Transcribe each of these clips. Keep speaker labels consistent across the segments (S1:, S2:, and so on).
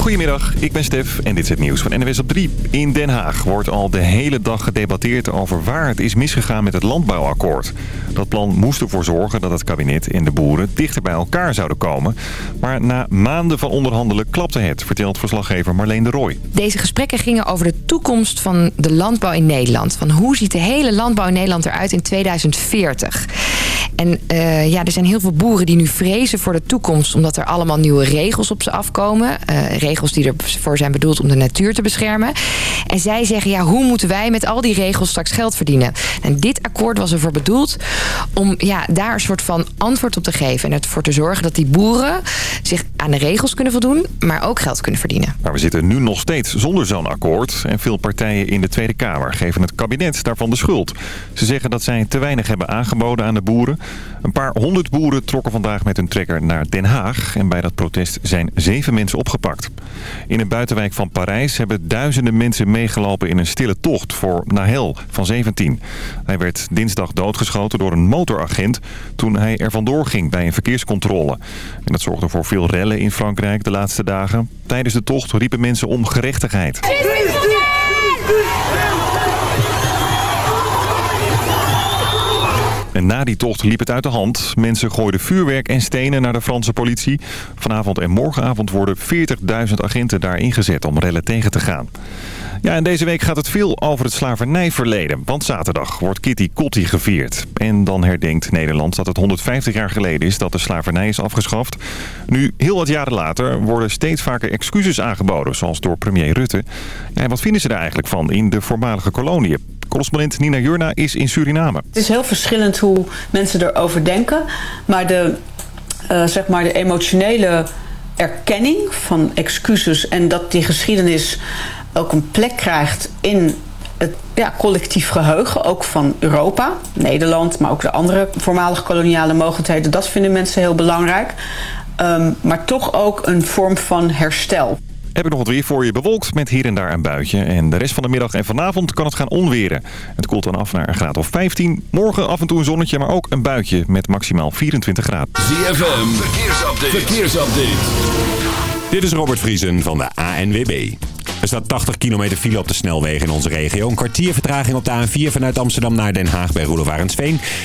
S1: Goedemiddag, ik ben Stef en dit is het nieuws van NWS op 3. In Den Haag wordt al de hele dag gedebatteerd over waar het is misgegaan met het landbouwakkoord. Dat plan moest ervoor zorgen dat het kabinet en de boeren dichter bij elkaar zouden komen. Maar na maanden van onderhandelen klapte het, vertelt verslaggever Marleen de Rooij.
S2: Deze gesprekken gingen over de toekomst van de landbouw in Nederland. Van hoe ziet de hele landbouw in Nederland eruit in 2040? En uh, ja, er zijn heel veel boeren die nu vrezen voor de toekomst... omdat er allemaal nieuwe regels op ze afkomen. Uh, regels die ervoor zijn bedoeld om de natuur te beschermen. En zij zeggen, ja, hoe moeten wij met al die regels straks geld verdienen? En dit akkoord was ervoor bedoeld om ja, daar een soort van antwoord op te geven. En ervoor te zorgen dat die boeren zich aan de regels kunnen voldoen... maar ook geld kunnen verdienen.
S1: Maar we zitten nu nog steeds zonder zo'n akkoord. En veel partijen in de Tweede Kamer geven het kabinet daarvan de schuld. Ze zeggen dat zij te weinig hebben aangeboden aan de boeren. Een paar honderd boeren trokken vandaag met hun trekker naar Den Haag. En bij dat protest zijn zeven mensen opgepakt. In een buitenwijk van Parijs hebben duizenden mensen meegelopen in een stille tocht voor Nahel van 17. Hij werd dinsdag doodgeschoten door een motoragent toen hij er vandoor ging bij een verkeerscontrole. En dat zorgde voor veel rellen in Frankrijk de laatste dagen. Tijdens de tocht riepen mensen om gerechtigheid. Na die tocht liep het uit de hand. Mensen gooiden vuurwerk en stenen naar de Franse politie. Vanavond en morgenavond worden 40.000 agenten daar ingezet om rellen tegen te gaan. Ja, en deze week gaat het veel over het slavernijverleden. Want zaterdag wordt Kitty Kotti gevierd. En dan herdenkt Nederland dat het 150 jaar geleden is dat de slavernij is afgeschaft. Nu, heel wat jaren later, worden steeds vaker excuses aangeboden. Zoals door premier Rutte. En wat vinden ze er eigenlijk van in de voormalige koloniën? Correspondent Nina Jurna is in Suriname.
S3: Het is heel verschillend hoe mensen erover denken. Maar de, uh, zeg maar de emotionele erkenning van excuses... en dat die geschiedenis ook een plek krijgt in het ja, collectief geheugen, ook van Europa, Nederland, maar ook de andere voormalige koloniale mogendheden. Dat vinden mensen heel belangrijk. Um, maar toch ook een vorm van herstel.
S1: Heb ik nog wat weer voor je bewolkt met hier en daar een buitje. En de rest van de middag en vanavond kan het gaan onweren. Het koelt dan af naar een graad of 15. Morgen af en toe een zonnetje, maar ook een buitje met maximaal 24 graden.
S4: ZFM, verkeersupdate. verkeersupdate. Dit is Robert Vriesen van de ANWB. Er staat 80 kilometer file op de snelwegen in onze regio. Een kwartier vertraging op de A4 vanuit Amsterdam naar Den Haag bij Roelof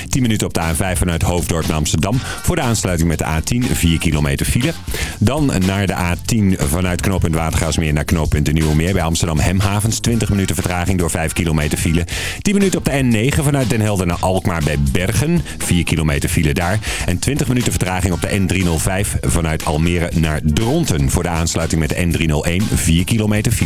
S4: 10 minuten op de A5 vanuit Hoofddorp naar Amsterdam. Voor de aansluiting met de A10 4 kilometer file. Dan naar de A10 vanuit knooppunt Watergaasmeer naar knooppunt de Nieuwe Meer bij Amsterdam Hemhavens. 20 minuten vertraging door 5 kilometer file. 10 minuten op de N9 vanuit Den Helder naar Alkmaar bij Bergen. 4 kilometer file daar. En 20 minuten vertraging op de N305 vanuit Almere naar Dronten. Voor de aansluiting met de N301 4 kilometer file.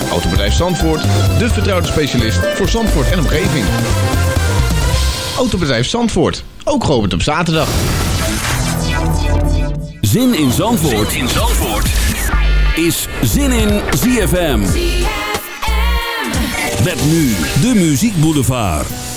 S5: Autobedrijf Zandvoort, de vertrouwde specialist voor Zandvoort en omgeving. Autobedrijf Zandvoort, ook geopend op zaterdag.
S4: Zin in Zandvoort, zin in Zandvoort. is Zin in ZFM. ZFM. Met nu de Muziek Boulevard.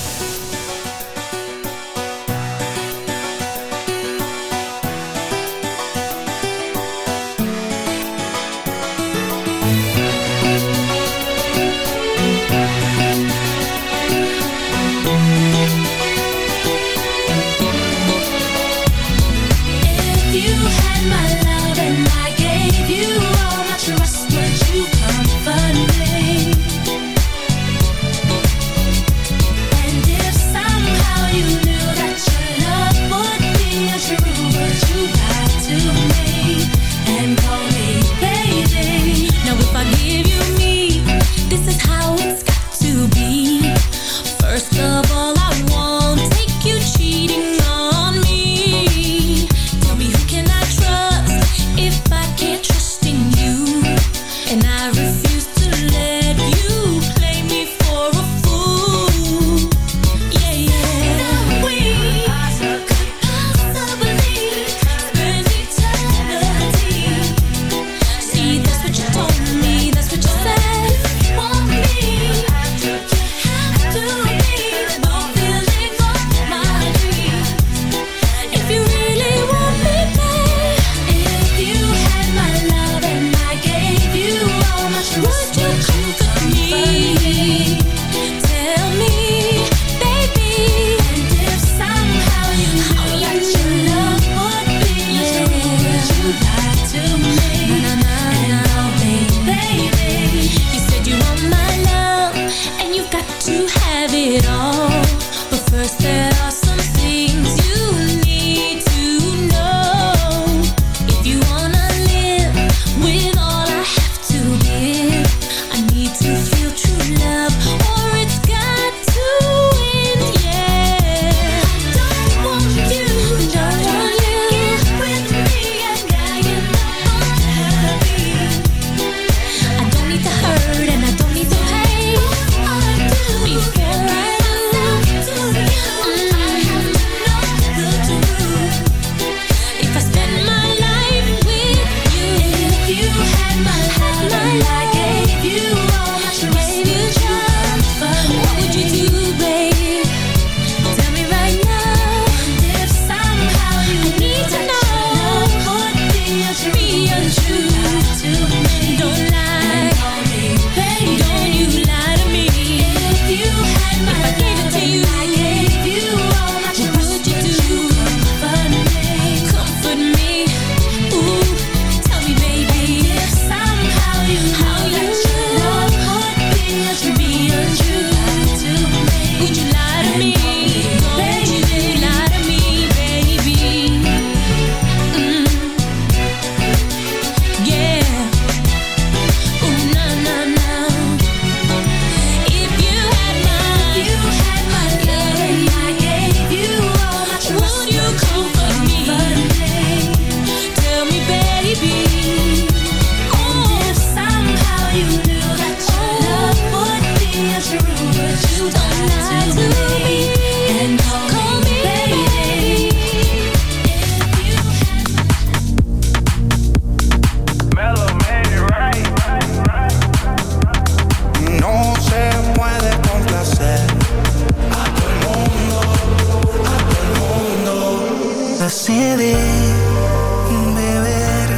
S6: beber,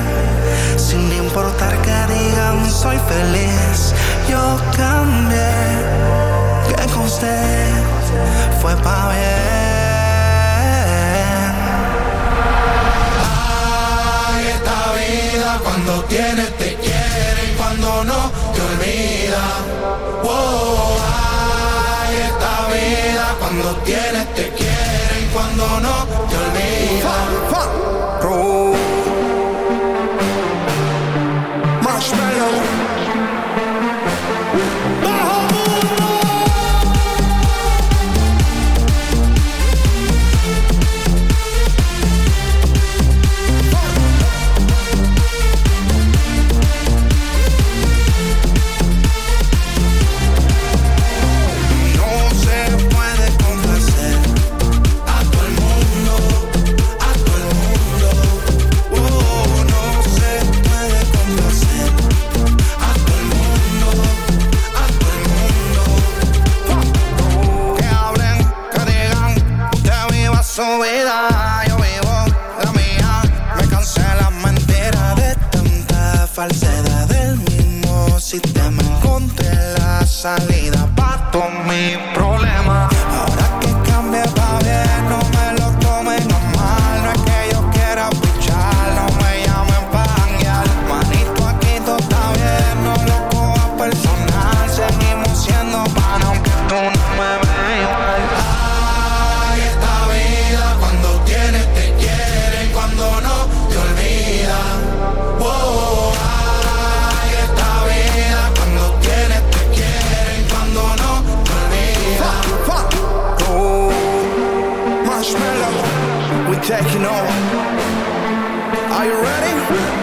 S6: sin importar que digan soy feliz. Yo cambié, que
S7: con
S6: usted fue pa' bien. Ay, esta vida cuando tienes te quiere y cuando no te olvida. Wow, ay, esta vida cuando tienes taking over. Are you ready?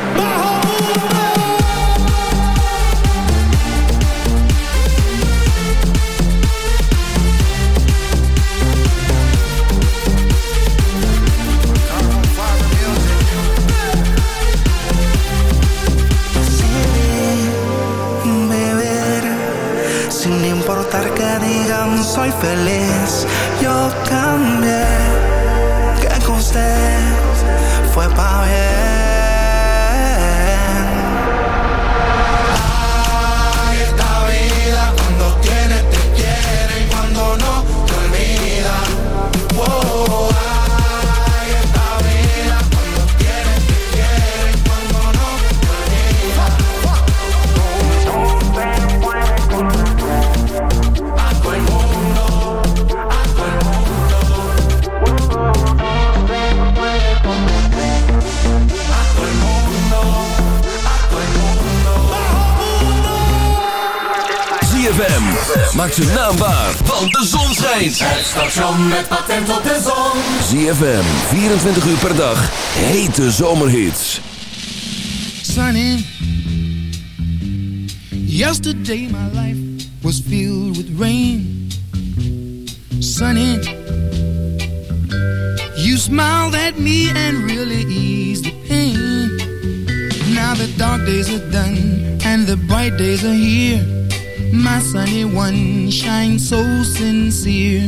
S7: Station met patent op de zon.
S6: ZFM, 24 uur per dag, hete zomerhits.
S8: Sunny. Yesterday my life was filled with rain. Sunny. You smiled at me and really eased the pain. Now the dark days are done and the bright days are here. My sunny one shines so sincere.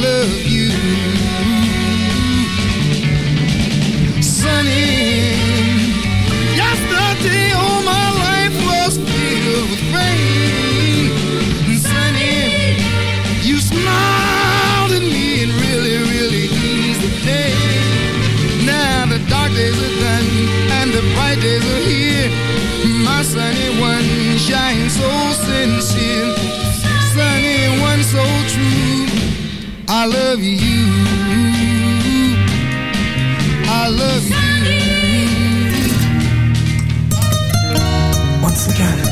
S8: love you. Sunny, yesterday all my life was filled with rain. Sunny, you smiled at me and really, really the day. Now the dark days are done and the bright days are here. My sunny one shines so sincere. I love you. I love you.
S9: Once again,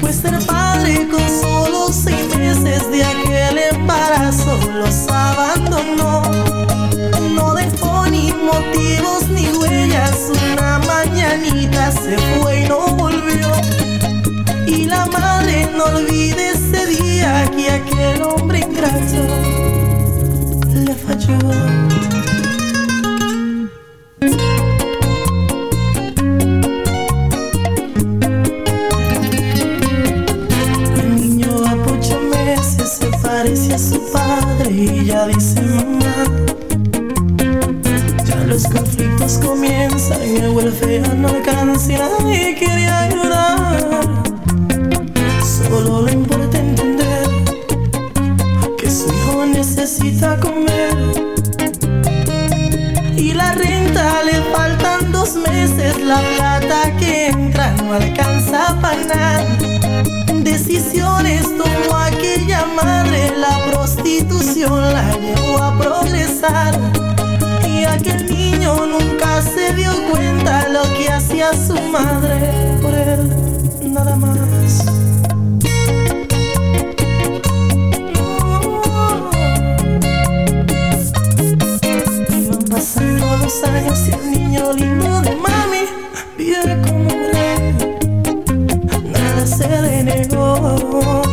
S9: pues ser padre con solo seis meses de aquel embarazo los abandonó. No dejó ni motivos ni huellas. Una mañanita se fue y no volvió. Y la madre no olvide ese día que aquel hombre ingrato le falló. Ayudar. Solo le importa entender que su hijo necesita comer. Y la renta le faltan dos meses, la plata que entra no alcanza para nada. Decisiones tomó aquella madre, la prostitución la llevó a progresar. Y aquel niño nunca se dio cuenta lo que hacía su madre por él, nada más. Iban pasando los años y el niño lindo de mami vive como rey, nada se le negó.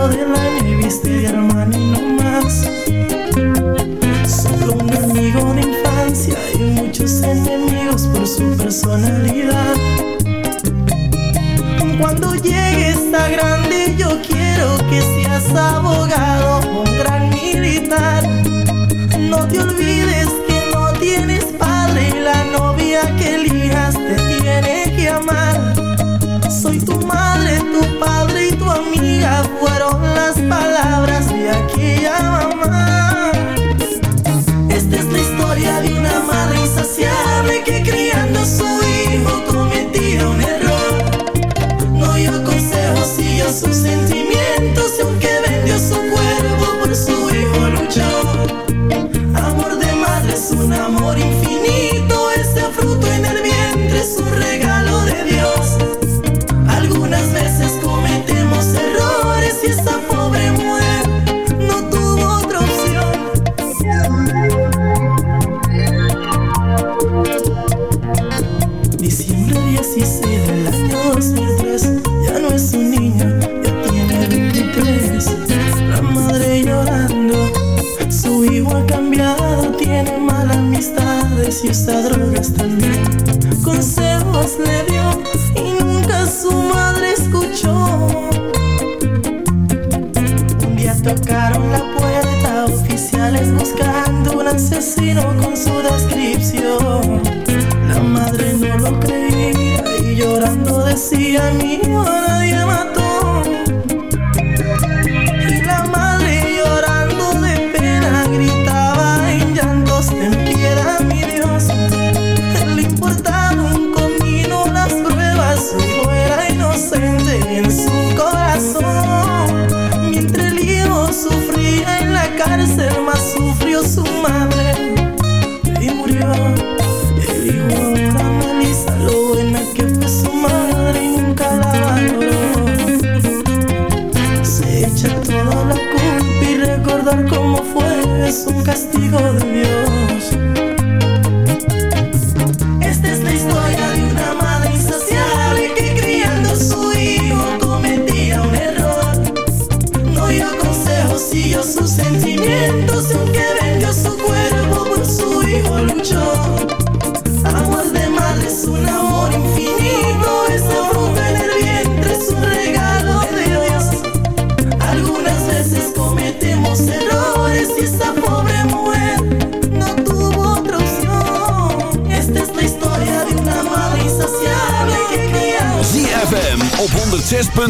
S9: todo del año y de hermano no más. Solo un amigo de infancia y muchos enemigos por su personalidad. Cuando llegues a grande yo quiero que seas abogado o un gran militar. No te olvides que no tienes padre y la novia que elijas te tiene que amar soy tu madre, tu padre y tu amiga fueron las palabras de aquella mamá.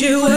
S10: you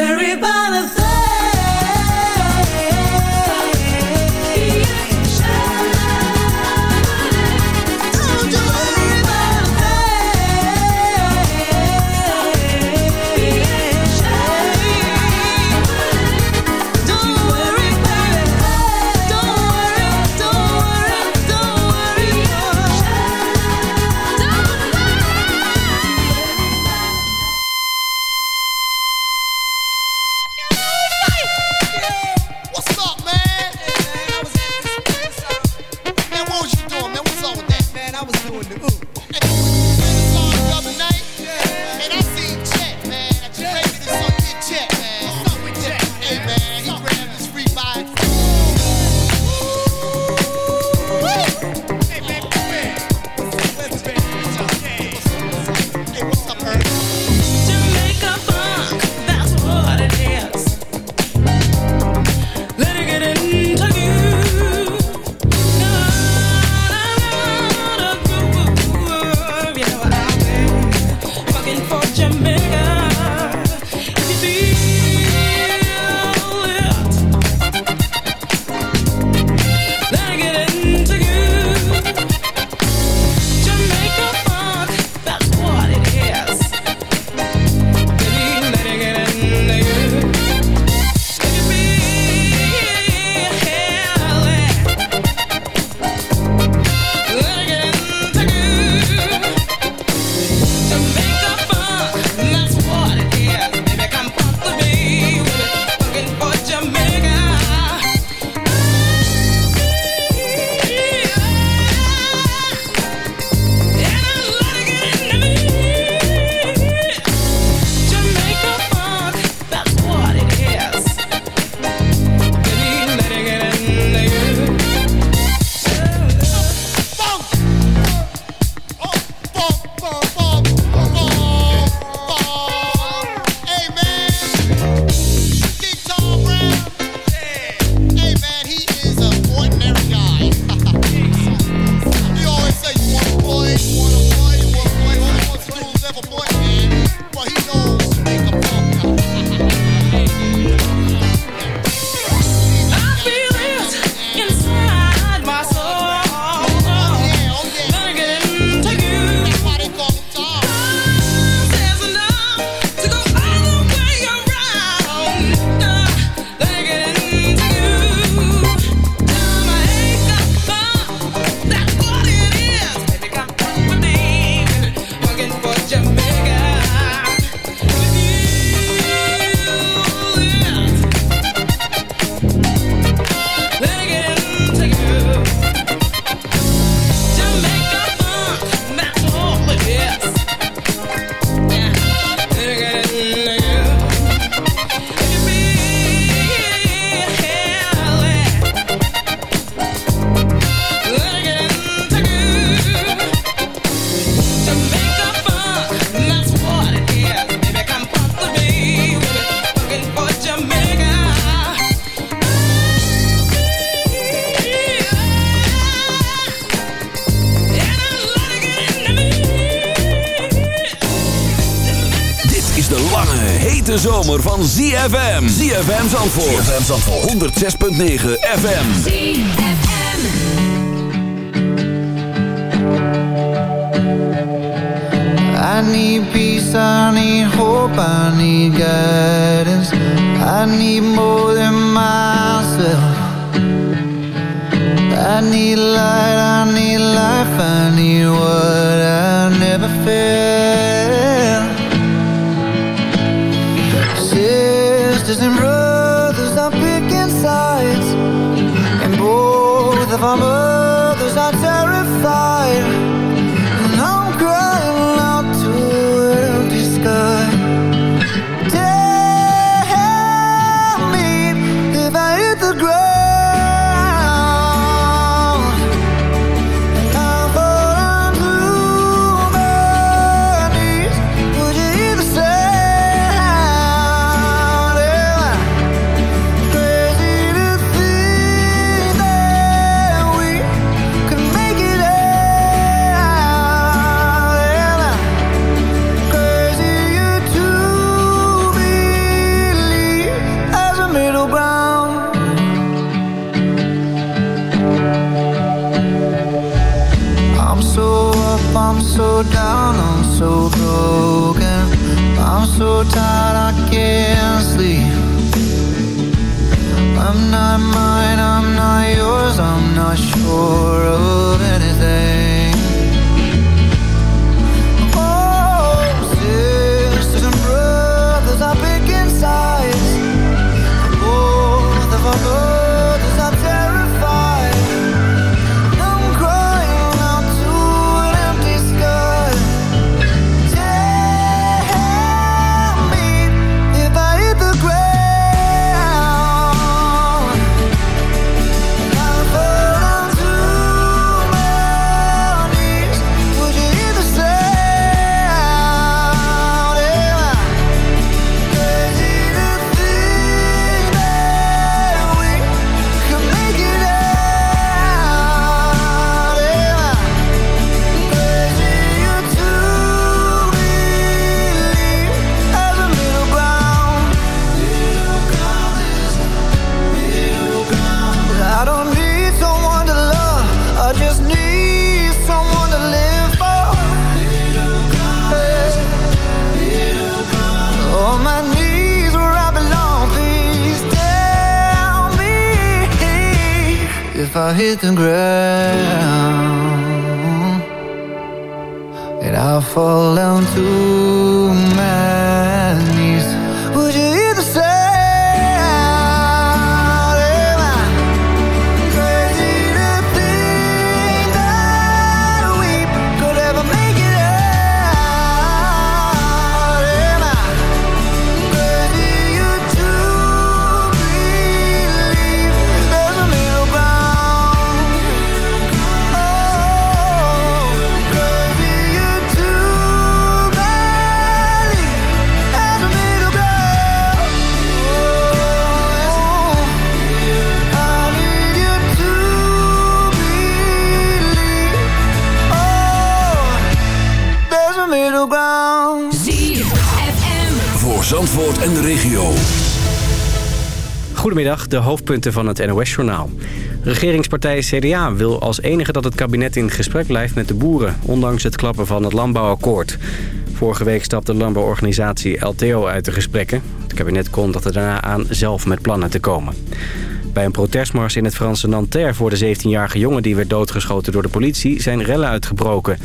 S6: lange, hete zomer van ZFM. ZFM Zandvoort. ZFM Zandvoort. 106.9 FM. ZFM.
S11: I need peace, I need hope, I need guidance. I need more than myself. I need light, I need life, I need what summer so tired,
S6: en de regio.
S12: Goedemiddag, de hoofdpunten van het NOS-journaal. Regeringspartij CDA wil als enige dat het kabinet in gesprek blijft met de boeren... ondanks het klappen van het landbouwakkoord. Vorige week stapte landbouworganisatie LTO uit de gesprekken. Het kabinet kondigde daarna aan zelf met plannen te komen. Bij een protestmars in het Franse Nanterre voor de 17-jarige jongen... die werd doodgeschoten door de politie, zijn rellen uitgebroken.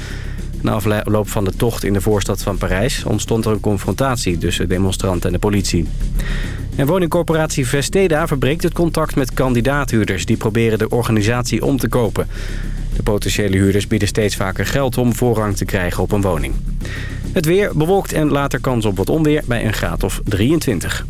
S12: Na afloop van de tocht in de voorstad van Parijs... ontstond er een confrontatie tussen demonstranten en de politie. En woningcorporatie Vesteda verbreekt het contact met kandidaathuurders... die proberen de organisatie om te kopen. De potentiële huurders bieden steeds vaker geld om voorrang te krijgen op een woning. Het weer bewolkt en later kans op wat onweer bij een graad of 23.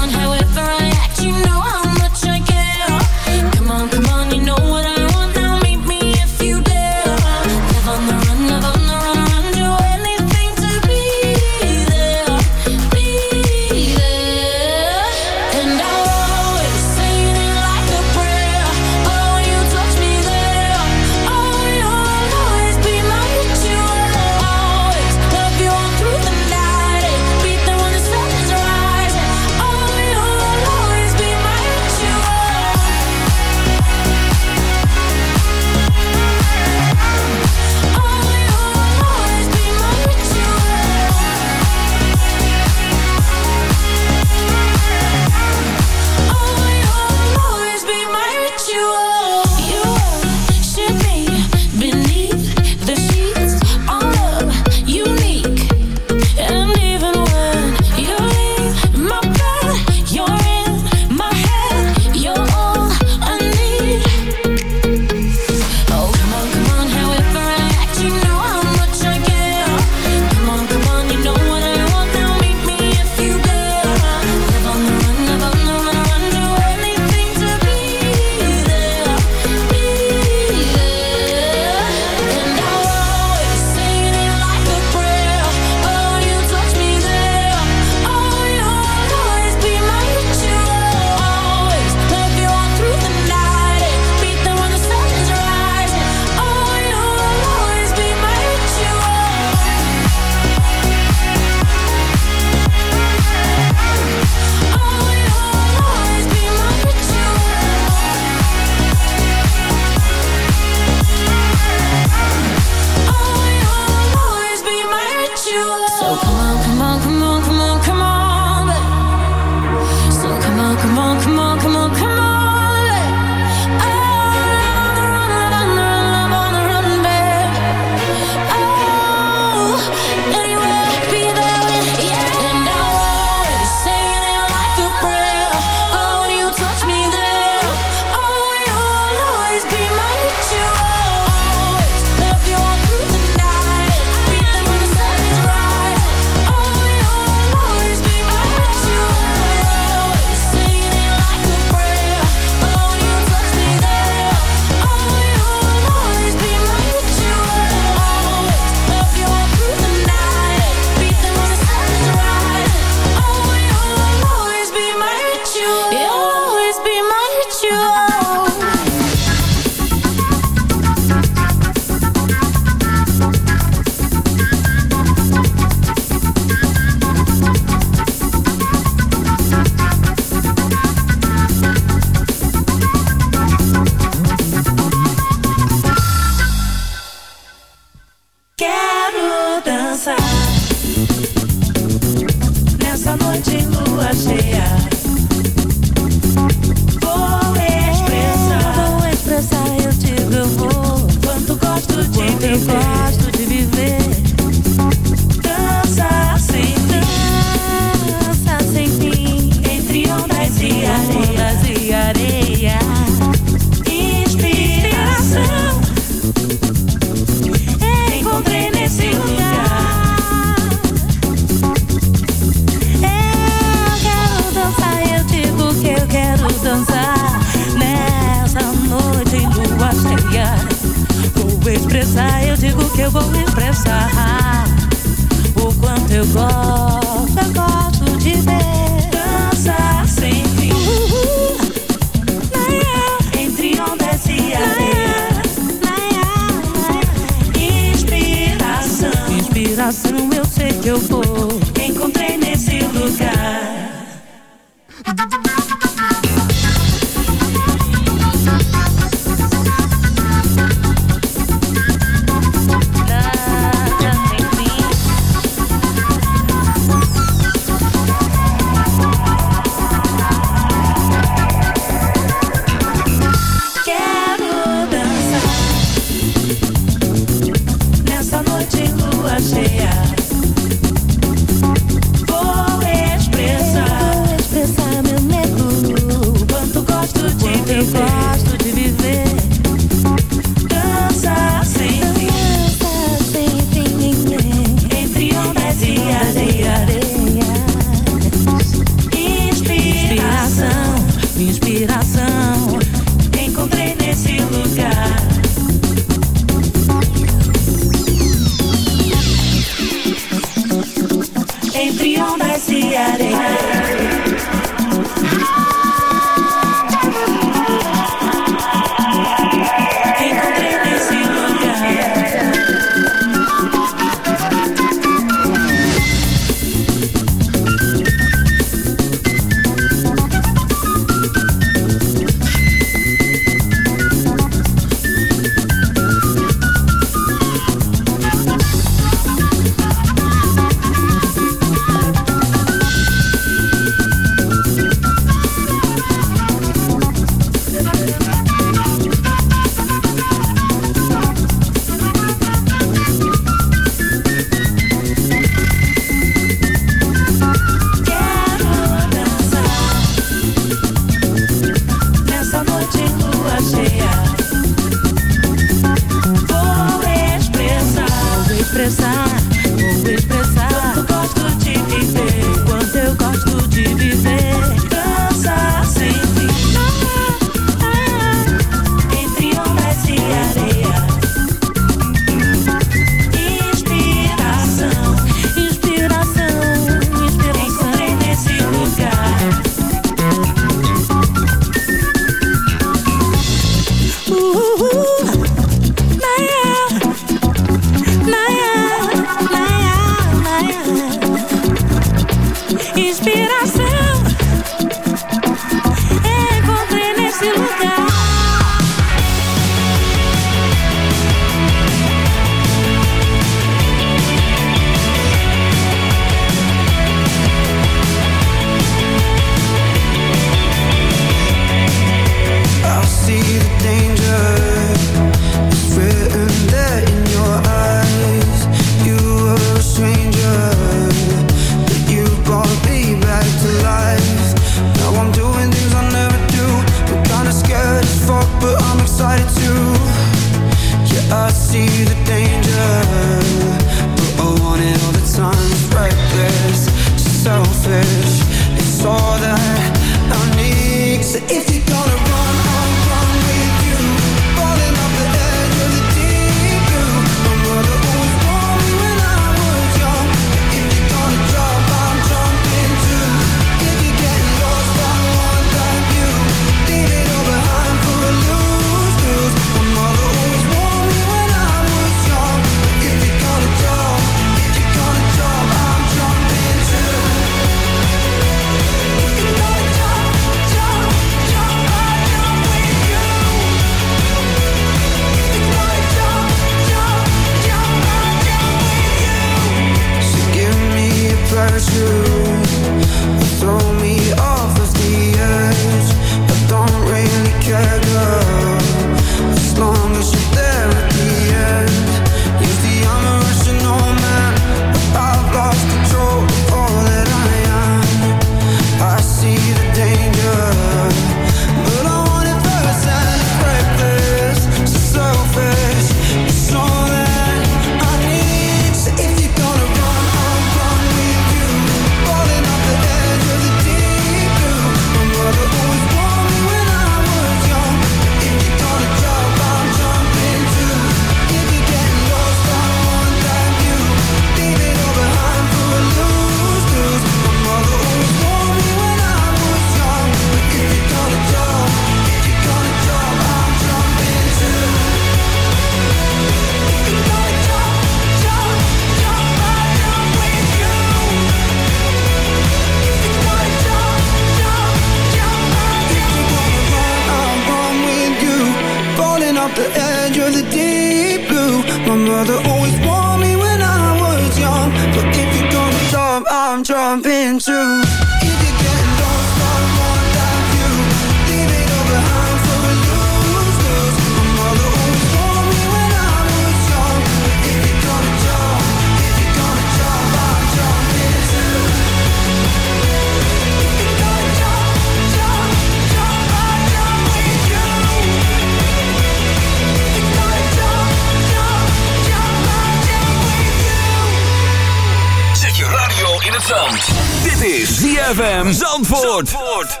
S6: ZFM Zandvoort. Zandvoort.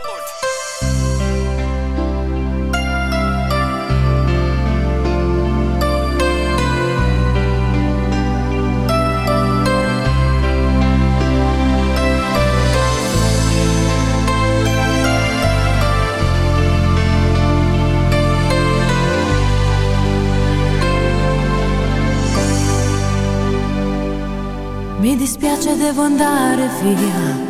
S13: Mi dispiace, devo andare via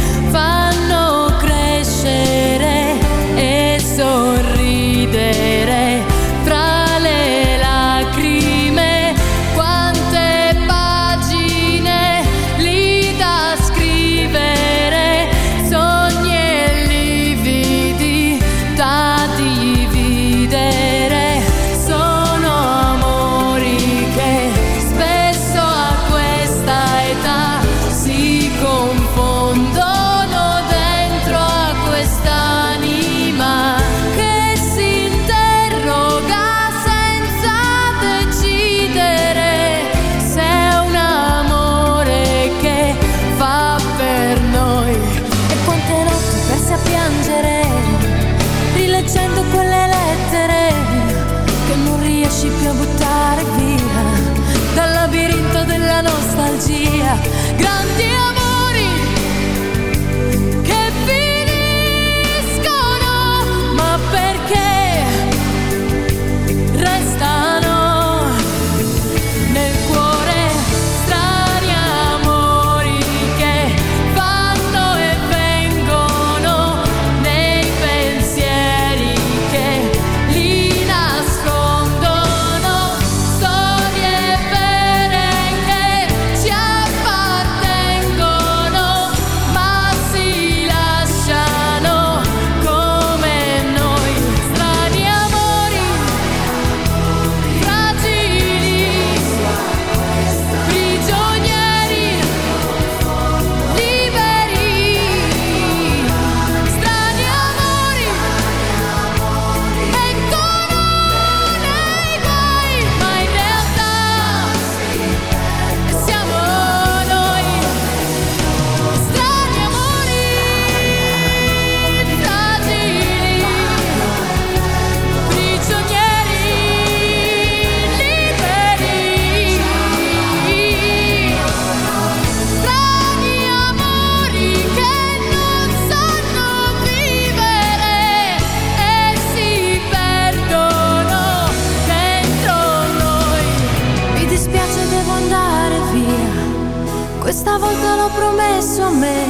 S14: me,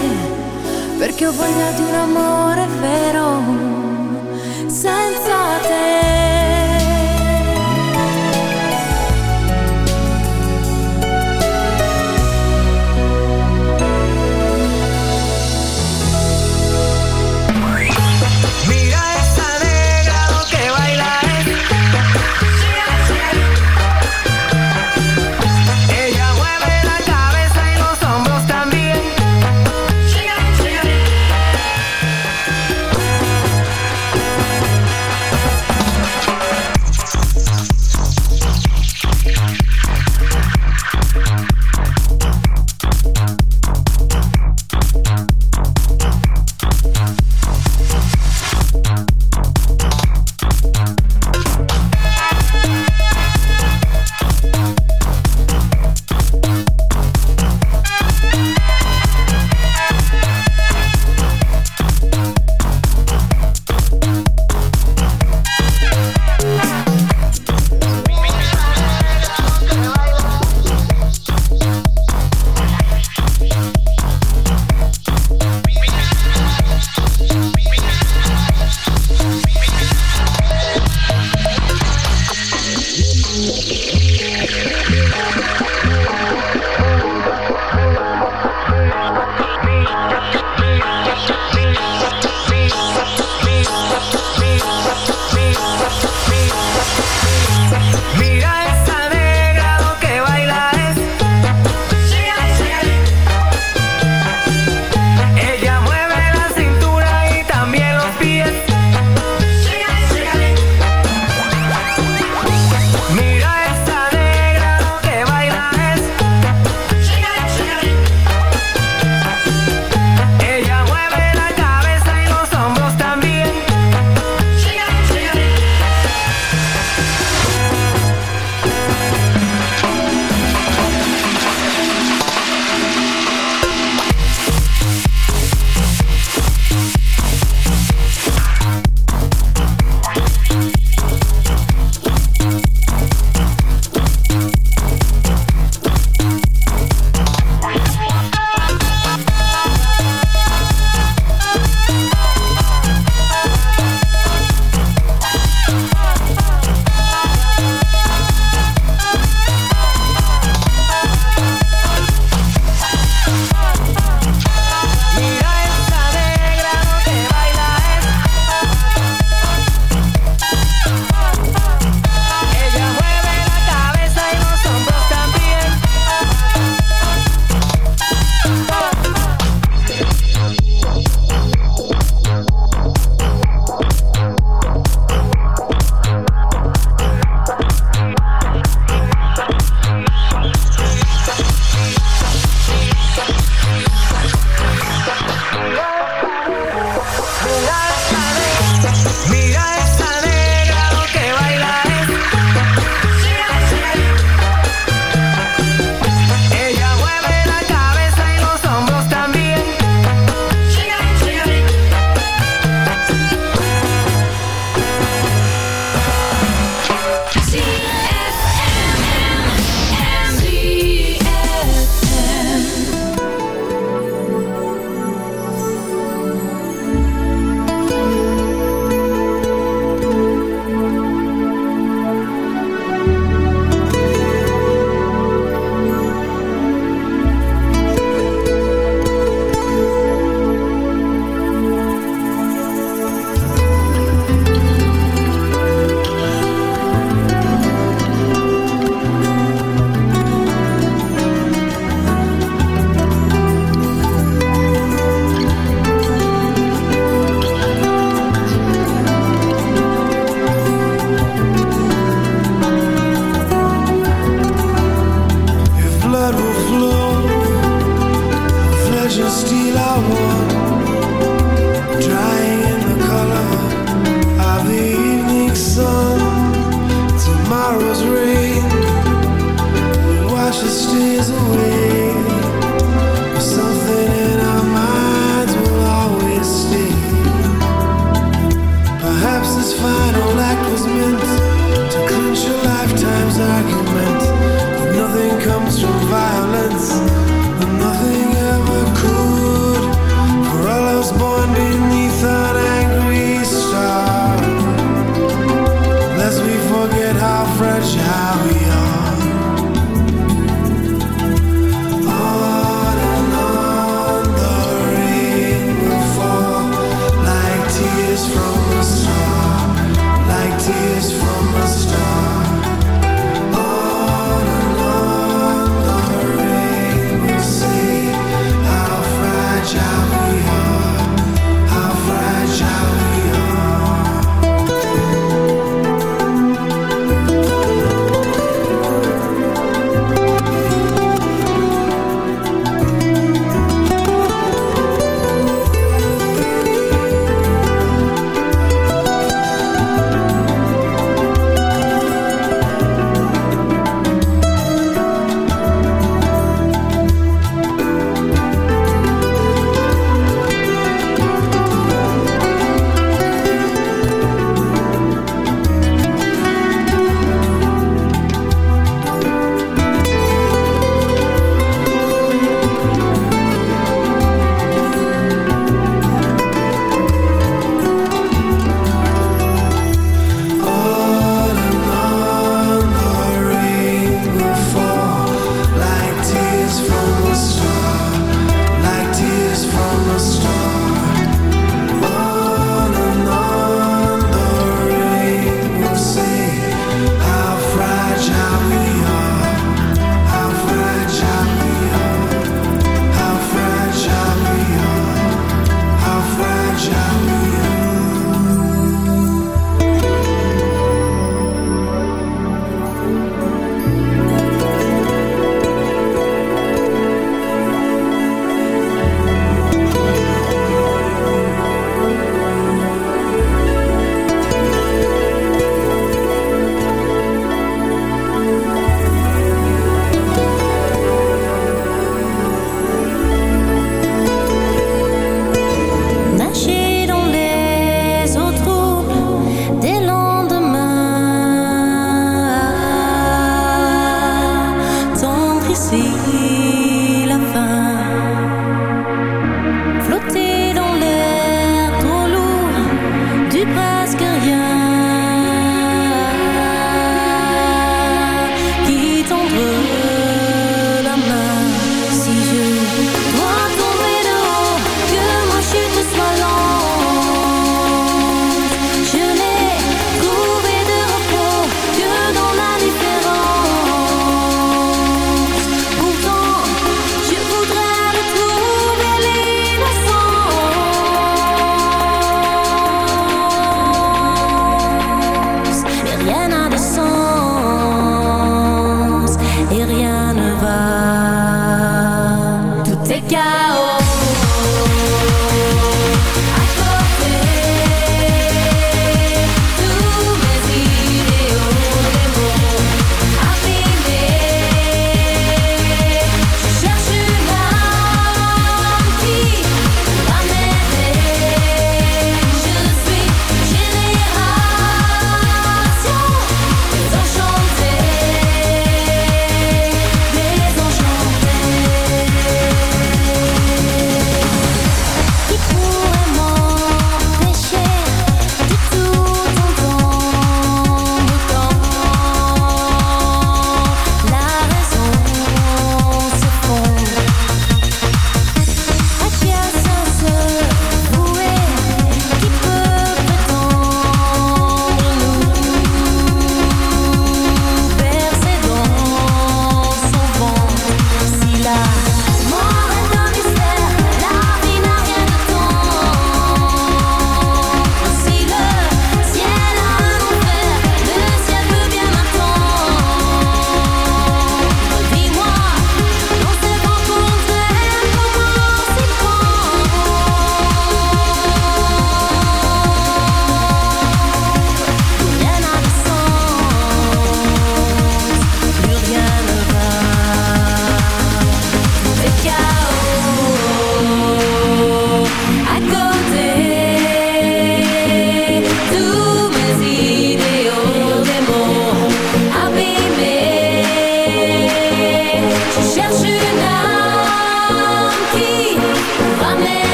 S14: perché ho voglia di un amore vero,